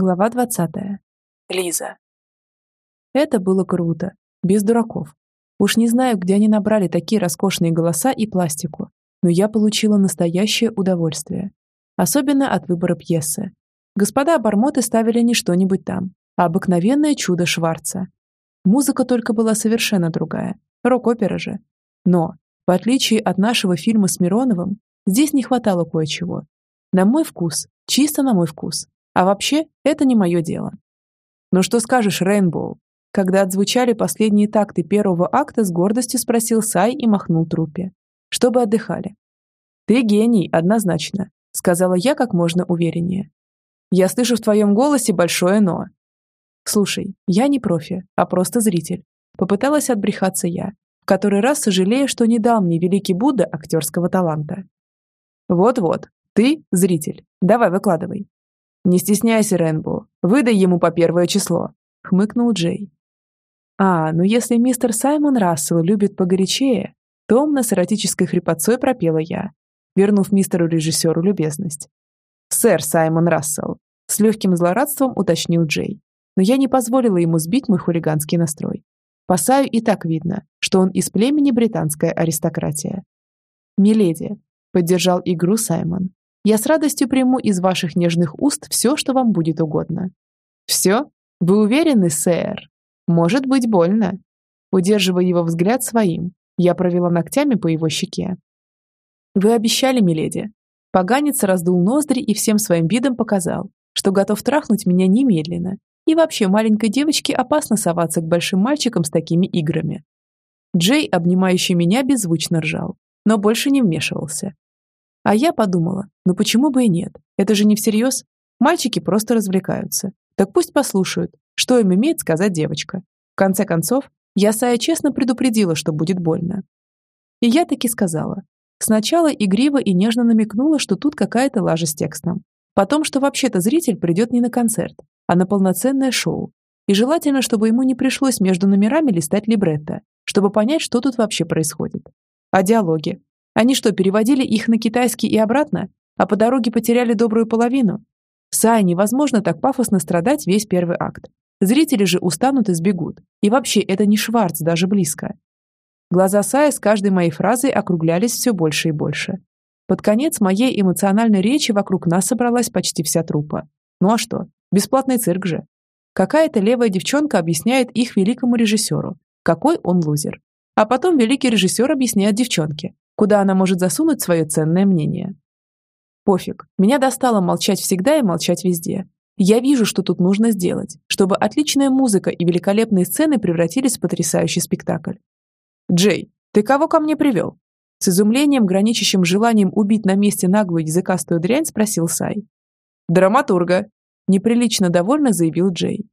Глава 20. Лиза. Это было круто. Без дураков. Уж не знаю, где они набрали такие роскошные голоса и пластику, но я получила настоящее удовольствие. Особенно от выбора пьесы. Господа обормоты ставили не что-нибудь там, а обыкновенное чудо Шварца. Музыка только была совершенно другая. Рок-опера же. Но, в отличие от нашего фильма с Мироновым, здесь не хватало кое-чего. На мой вкус, чисто на мой вкус. А вообще, это не мое дело. «Ну что скажешь, Рейнбоу?» Когда отзвучали последние такты первого акта, с гордостью спросил Сай и махнул трупе. «Чтобы отдыхали». «Ты гений, однозначно», — сказала я как можно увереннее. «Я слышу в твоем голосе большое «но». «Слушай, я не профи, а просто зритель». Попыталась отбрехаться я, в который раз сожалея, что не дал мне великий Будда актерского таланта. «Вот-вот, ты зритель. Давай, выкладывай», «Не стесняйся, Рэнбо, выдай ему по первое число», — хмыкнул Джей. «А, ну если мистер Саймон Рассел любит погорячее», томно с эротической хрипотцой пропела я, вернув мистеру-режиссеру любезность. «Сэр Саймон Рассел», — с легким злорадством уточнил Джей, но я не позволила ему сбить мой хулиганский настрой. По Саю и так видно, что он из племени британская аристократия. «Миледи», — поддержал игру Саймон, я с радостью приму из ваших нежных уст все, что вам будет угодно. Все? Вы уверены, сэр? Может быть больно. Удерживая его взгляд своим, я провела ногтями по его щеке. Вы обещали, миледи. Поганец раздул ноздри и всем своим видом показал, что готов трахнуть меня немедленно. И вообще маленькой девочке опасно соваться к большим мальчикам с такими играми. Джей, обнимающий меня, беззвучно ржал, но больше не вмешивался, а я подумала, ну почему бы и нет? Это же не всерьез. Мальчики просто развлекаются. Так пусть послушают, что им имеет сказать девочка. В конце концов, я Сая честно предупредила, что будет больно. И я таки сказала. Сначала игриво и нежно намекнула, что тут какая-то лажа с текстом. Потом, что вообще-то зритель придет не на концерт, а на полноценное шоу. И желательно, чтобы ему не пришлось между номерами листать либретто, чтобы понять, что тут вообще происходит. А диалоги? Они что, переводили их на китайский и обратно, а по дороге потеряли добрую половину? Сай, невозможно так пафосно страдать весь первый акт. Зрители же устанут и сбегут. И вообще, это не Шварц даже близко. Глаза Сая с каждой моей фразой округлялись все больше и больше. Под конец моей эмоциональной речи вокруг нас собралась почти вся трупа. Ну а что? Бесплатный цирк же. Какая-то левая девчонка объясняет их великому режиссеру, какой он лузер. А потом великий режиссер объясняет девчонке, куда она может засунуть свое ценное мнение. Пофиг, меня достало молчать всегда и молчать везде. Я вижу, что тут нужно сделать, чтобы отличная музыка и великолепные сцены превратились в потрясающий спектакль. «Джей, ты кого ко мне привел?» С изумлением, граничащим желанием убить на месте наглую языкастую дрянь, спросил Сай. «Драматурга», — неприлично довольно заявил Джей.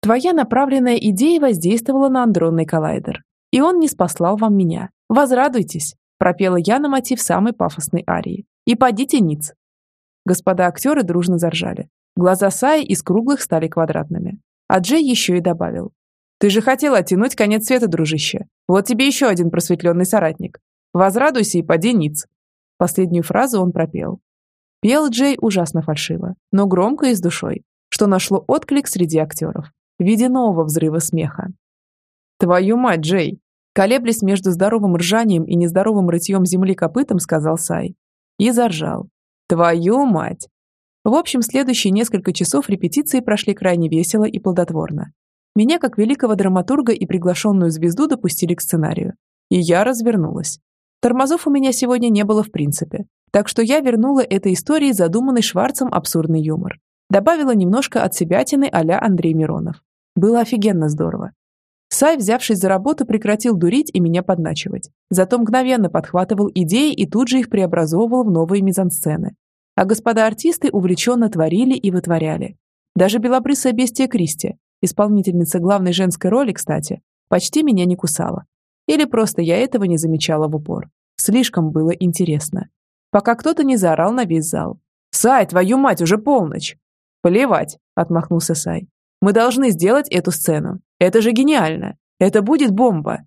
«Твоя направленная идея воздействовала на андронный коллайдер, и он не спаслал вам меня. Возрадуйтесь пропела я на мотив самой пафосной арии. «И подите ниц!» Господа актеры дружно заржали. Глаза Саи из круглых стали квадратными. А Джей еще и добавил. «Ты же хотел оттянуть конец света, дружище. Вот тебе еще один просветленный соратник. Возрадуйся и поди ниц!» Последнюю фразу он пропел. Пел Джей ужасно фальшиво, но громко и с душой, что нашло отклик среди актеров в виде нового взрыва смеха. «Твою мать, Джей! Колеблясь между здоровым ржанием и нездоровым рытьем земли копытом, сказал Сай. И заржал. «Твою мать!» В общем, следующие несколько часов репетиции прошли крайне весело и плодотворно. Меня, как великого драматурга и приглашенную звезду, допустили к сценарию. И я развернулась. Тормозов у меня сегодня не было в принципе, так что я вернула этой истории задуманный Шварцем абсурдный юмор. Добавила немножко от себятины а-ля Андрей Миронов. Было офигенно здорово. Сай, взявшись за работу, прекратил дурить и меня подначивать. Зато мгновенно подхватывал идеи и тут же их преобразовывал в новые мизансцены. А господа артисты увлеченно творили и вытворяли. Даже белобрысая бестия Кристи, исполнительница главной женской роли, кстати, почти меня не кусала. Или просто я этого не замечала в упор. Слишком было интересно. Пока кто-то не заорал на весь зал. «Сай, твою мать, уже полночь!» «Плевать», — отмахнулся Сай. «Мы должны сделать эту сцену. Это же гениально! Это будет бомба!»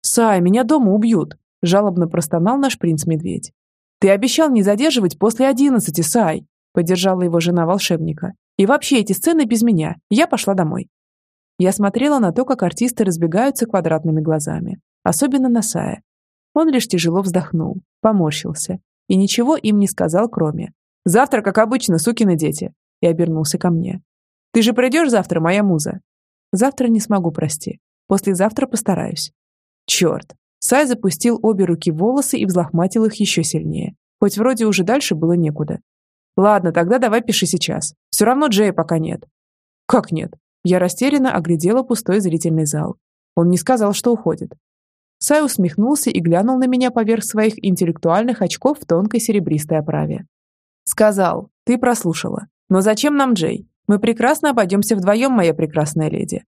«Сай, меня дома убьют!» – жалобно простонал наш принц-медведь. «Ты обещал не задерживать после одиннадцати, Сай!» – поддержала его жена волшебника. И вообще эти сцены без меня. Я пошла домой. Я смотрела на то, как артисты разбегаются квадратными глазами. Особенно на Сая. Он лишь тяжело вздохнул, поморщился и ничего им не сказал, кроме «Завтра, как обычно, сукины дети», и обернулся ко мне. «Ты же придешь завтра, моя муза?» «Завтра не смогу, прости. Послезавтра постараюсь». Черт. Сай запустил обе руки в волосы и взлохматил их еще сильнее. Хоть вроде уже дальше было некуда. Ладно, тогда давай пиши сейчас. Все равно Джея пока нет. Как нет? Я растерянно оглядела пустой зрительный зал. Он не сказал, что уходит. Сай усмехнулся и глянул на меня поверх своих интеллектуальных очков в тонкой серебристой оправе. Сказал, ты прослушала. Но зачем нам Джей? Мы прекрасно обойдемся вдвоем, моя прекрасная леди.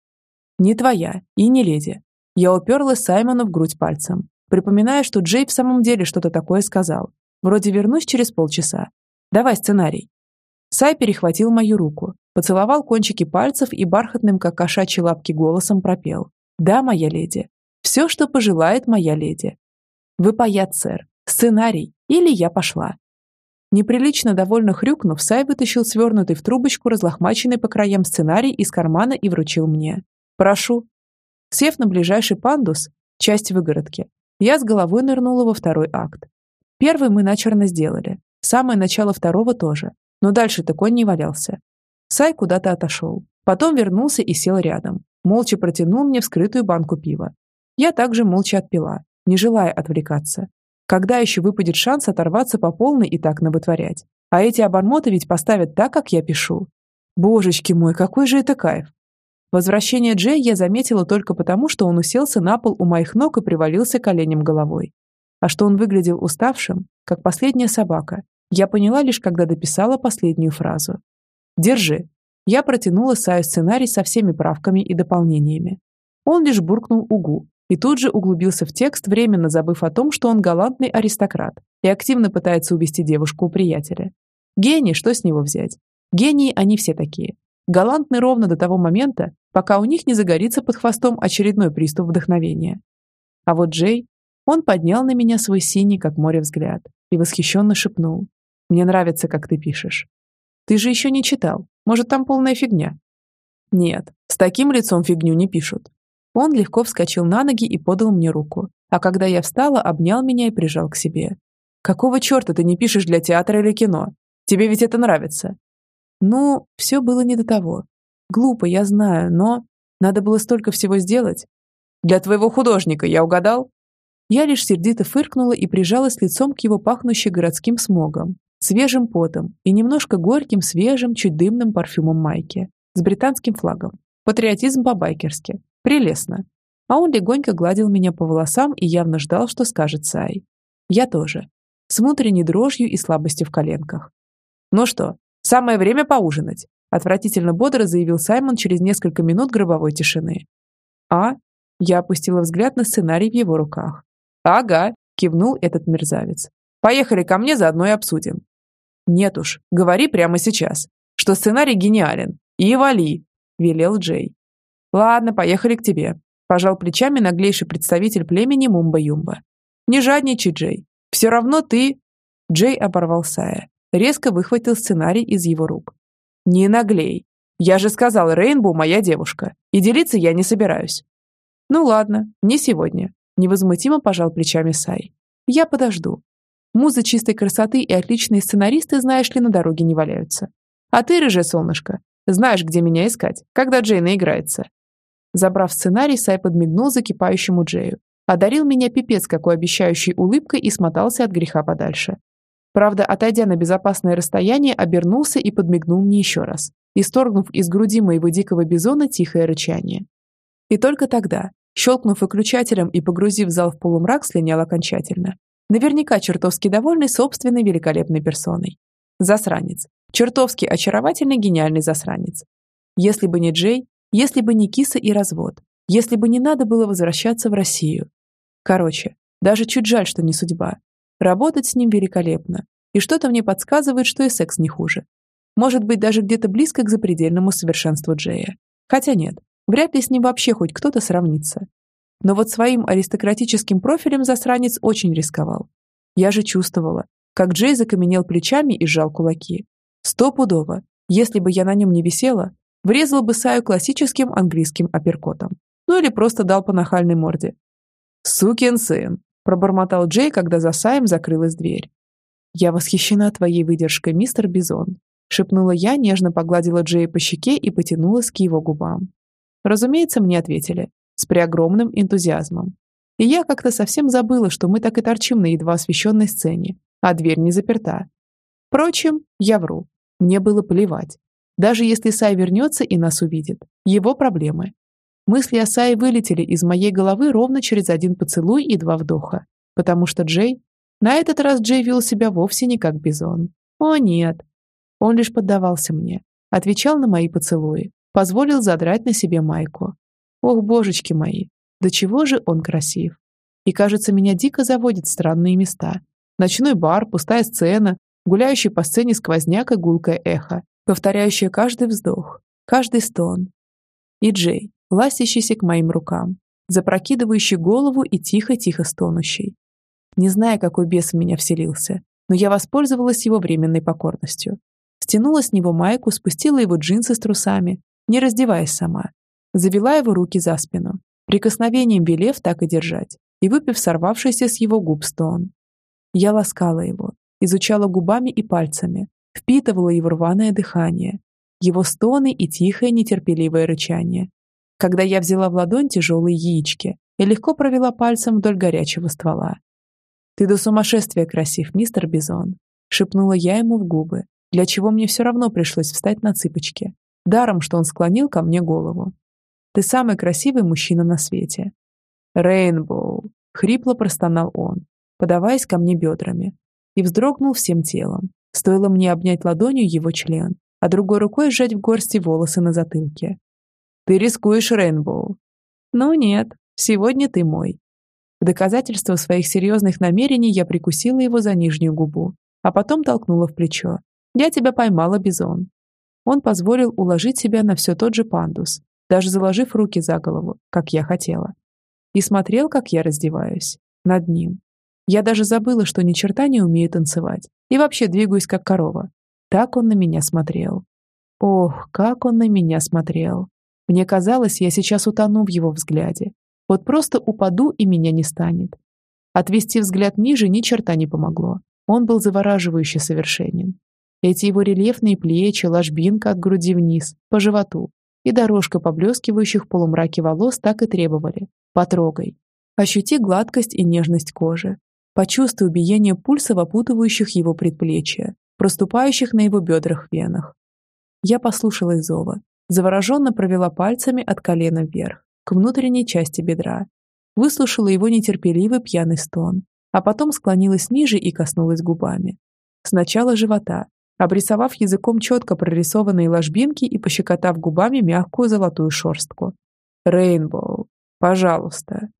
Не твоя и не леди. Я уперлась Саймону в грудь пальцем, припоминая, что Джей в самом деле что-то такое сказал. Вроде вернусь через полчаса. Давай сценарий. Сай перехватил мою руку, поцеловал кончики пальцев и бархатным, как кошачьи лапки, голосом пропел. «Да, моя леди. Все, что пожелает моя леди. Вы паят, сэр. Сценарий. Или я пошла». Неприлично довольно хрюкнув, Сай вытащил свернутый в трубочку разлохмаченный по краям сценарий из кармана и вручил мне. «Прошу». Сев на ближайший пандус, часть выгородки, я с головой нырнула во второй акт. Первый мы начерно сделали, самое начало второго тоже, но дальше такой не валялся. Сай куда-то отошел, потом вернулся и сел рядом, молча протянул мне вскрытую банку пива. Я также молча отпила, не желая отвлекаться. Когда еще выпадет шанс оторваться по полной и так набытворять? А эти обормоты ведь поставят так, как я пишу. Божечки мой, какой же это кайф! Возвращение Джей я заметила только потому, что он уселся на пол у моих ног и привалился коленем головой. А что он выглядел уставшим, как последняя собака, я поняла лишь, когда дописала последнюю фразу. «Держи». Я протянула Саю сценарий со всеми правками и дополнениями. Он лишь буркнул «Угу», и тут же углубился в текст, временно забыв о том, что он галантный аристократ и активно пытается увести девушку у приятеля. Гений, что с него взять? Гении они все такие. Галантны ровно до того момента, пока у них не загорится под хвостом очередной приступ вдохновения. А вот Джей, он поднял на меня свой синий, как море, взгляд и восхищенно шепнул. «Мне нравится, как ты пишешь. Ты же еще не читал. Может, там полная фигня?» «Нет, с таким лицом фигню не пишут. Он легко вскочил на ноги и подал мне руку, а когда я встала, обнял меня и прижал к себе. «Какого черта ты не пишешь для театра или кино? Тебе ведь это нравится?» Ну, все было не до того. Глупо, я знаю, но... Надо было столько всего сделать. Для твоего художника я угадал? Я лишь сердито фыркнула и прижалась лицом к его пахнущей городским смогом, свежим потом и немножко горьким, свежим, чуть дымным парфюмом майки с британским флагом. Патриотизм по-байкерски. Прелестно. А он легонько гладил меня по волосам и явно ждал, что скажет Сай. Я тоже. С внутренней дрожью и слабостью в коленках. «Ну что, самое время поужинать», отвратительно бодро заявил Саймон через несколько минут гробовой тишины. «А?» Я опустила взгляд на сценарий в его руках. «Ага», кивнул этот мерзавец. «Поехали ко мне, заодно и обсудим». «Нет уж, говори прямо сейчас, что сценарий гениален. И вали», велел Джей. «Ладно, поехали к тебе», – пожал плечами наглейший представитель племени Мумба-Юмба. «Не жадничай, Джей. Все равно ты...» Джей оборвал Сая. Резко выхватил сценарий из его рук. «Не наглей. Я же сказал, Рейнбоу моя девушка. И делиться я не собираюсь». «Ну ладно, не сегодня», – невозмутимо пожал плечами Сай. «Я подожду. Музы чистой красоты и отличные сценаристы, знаешь ли, на дороге не валяются. А ты, рыжее солнышко, знаешь, где меня искать, когда Джей наиграется. Забрав сценарий, Сай подмигнул закипающему Джею, одарил меня пипец какой обещающей улыбкой и смотался от греха подальше. Правда, отойдя на безопасное расстояние, обернулся и подмигнул мне еще раз, исторгнув из груди моего дикого бизона тихое рычание. И только тогда, щелкнув выключателем и погрузив зал в полумрак, слинял окончательно. Наверняка чертовски довольный собственной великолепной персоной. Засранец. Чертовски очаровательный гениальный засранец. Если бы не Джей, если бы не киса и развод. Если бы не надо было возвращаться в Россию. Короче, даже чуть жаль, что не судьба. Работать с ним великолепно. И что-то мне подсказывает, что и секс не хуже. Может быть, даже где-то близко к запредельному совершенству Джея. Хотя нет, вряд ли с ним вообще хоть кто-то сравнится. Но вот своим аристократическим профилем засранец очень рисковал. Я же чувствовала, как Джей закаменел плечами и сжал кулаки. Стопудово. Если бы я на нем не висела, врезала бы Саю классическим английским апперкотом. Ну или просто дал по нахальной морде. «Сукин сын!» – пробормотал Джей, когда за Саем закрылась дверь. «Я восхищена твоей выдержкой, мистер Бизон», – шепнула я, нежно погладила Джея по щеке и потянулась к его губам. Разумеется, мне ответили, с преогромным энтузиазмом. И я как-то совсем забыла, что мы так и торчим на едва освещенной сцене, а дверь не заперта. Впрочем, я вру. Мне было плевать. Даже если Сай вернется и нас увидит. Его проблемы. Мысли о Сае вылетели из моей головы ровно через один поцелуй и два вдоха. Потому что Джей... На этот раз Джей вел себя вовсе не как бизон. О, нет. Он лишь поддавался мне. Отвечал на мои поцелуи. Позволил задрать на себе майку. Ох, божечки мои. До чего же он красив. И, кажется, меня дико заводят странные места. Ночной бар, пустая сцена, гуляющий по сцене сквозняк и гулкое эхо, повторяющее каждый вздох, каждый стон. И Джей, ластящийся к моим рукам, запрокидывающий голову и тихо-тихо стонущий. Не зная, какой бес в меня вселился, но я воспользовалась его временной покорностью. Стянула с него майку, спустила его джинсы с трусами, не раздеваясь сама. Завела его руки за спину, прикосновением велев так и держать, и выпив сорвавшийся с его губ стон. Я ласкала его, изучала губами и пальцами, впитывала его рваное дыхание, его стоны и тихое нетерпеливое рычание. Когда я взяла в ладонь тяжелые яички и легко провела пальцем вдоль горячего ствола. «Ты до сумасшествия красив, мистер Бизон», — шепнула я ему в губы, для чего мне все равно пришлось встать на цыпочки. Даром, что он склонил ко мне голову. «Ты самый красивый мужчина на свете». «Рейнбоу», — хрипло простонал он, подаваясь ко мне бедрами, и вздрогнул всем телом. Стоило мне обнять ладонью его член, а другой рукой сжать в горсти волосы на затылке. «Ты рискуешь, Рейнбоу». «Ну нет, сегодня ты мой». В доказательство своих серьезных намерений я прикусила его за нижнюю губу, а потом толкнула в плечо. «Я тебя поймала, Бизон». Он позволил уложить себя на все тот же пандус, даже заложив руки за голову, как я хотела. И смотрел, как я раздеваюсь. Над ним, я даже забыла, что ни черта не умею танцевать. И вообще двигаюсь как корова. Так он на меня смотрел. Ох, как он на меня смотрел. Мне казалось, я сейчас утону в его взгляде. Вот просто упаду, и меня не станет. Отвести взгляд ниже ни черта не помогло. Он был завораживающе совершенен. Эти его рельефные плечи, ложбинка от груди вниз, по животу и дорожка поблескивающих в полумраке волос так и требовали. Потрогай. Ощути гладкость и нежность кожи. Почувствую биение пульса в опутывающих его предплечья, проступающих на его бедрах венах. Я послушалась зова, завороженно провела пальцами от колена вверх, к внутренней части бедра, выслушала его нетерпеливый пьяный стон, а потом склонилась ниже и коснулась губами. Сначала живота, обрисовав языком четко прорисованные ложбинки и пощекотав губами мягкую золотую шорстку. «Рейнбоу, пожалуйста,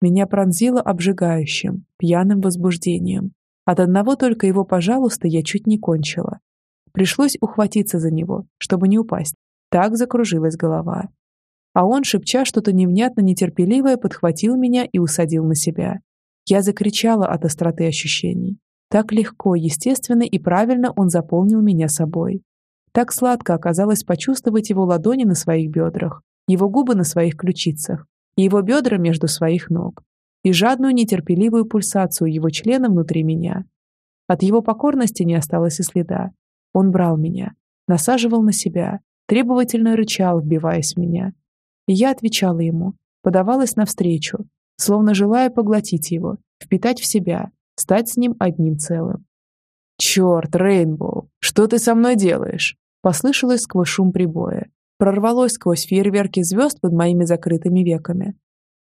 меня пронзило обжигающим, пьяным возбуждением. От одного только его «пожалуйста» я чуть не кончила. Пришлось ухватиться за него, чтобы не упасть. Так закружилась голова. А он, шепча что-то невнятно нетерпеливое, подхватил меня и усадил на себя. Я закричала от остроты ощущений. Так легко, естественно и правильно он заполнил меня собой. Так сладко оказалось почувствовать его ладони на своих бедрах, его губы на своих ключицах, и его бедра между своих ног, и жадную нетерпеливую пульсацию его члена внутри меня. От его покорности не осталось и следа. Он брал меня, насаживал на себя, требовательно рычал, вбиваясь в меня. И я отвечала ему, подавалась навстречу, словно желая поглотить его, впитать в себя, стать с ним одним целым. «Черт, Рейнбоу, что ты со мной делаешь?» Послышалось сквозь шум прибоя, прорвалось сквозь фейерверки звезд под моими закрытыми веками.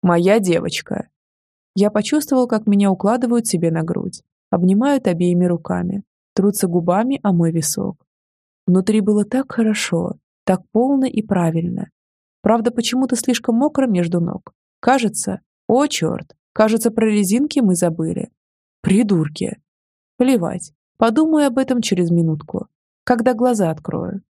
«Моя девочка!» Я почувствовал, как меня укладывают себе на грудь, обнимают обеими руками, трутся губами о мой висок. Внутри было так хорошо, так полно и правильно. Правда, почему-то слишком мокро между ног. Кажется, о черт, кажется, про резинки мы забыли. Придурки. Плевать, подумаю об этом через минутку, когда глаза открою.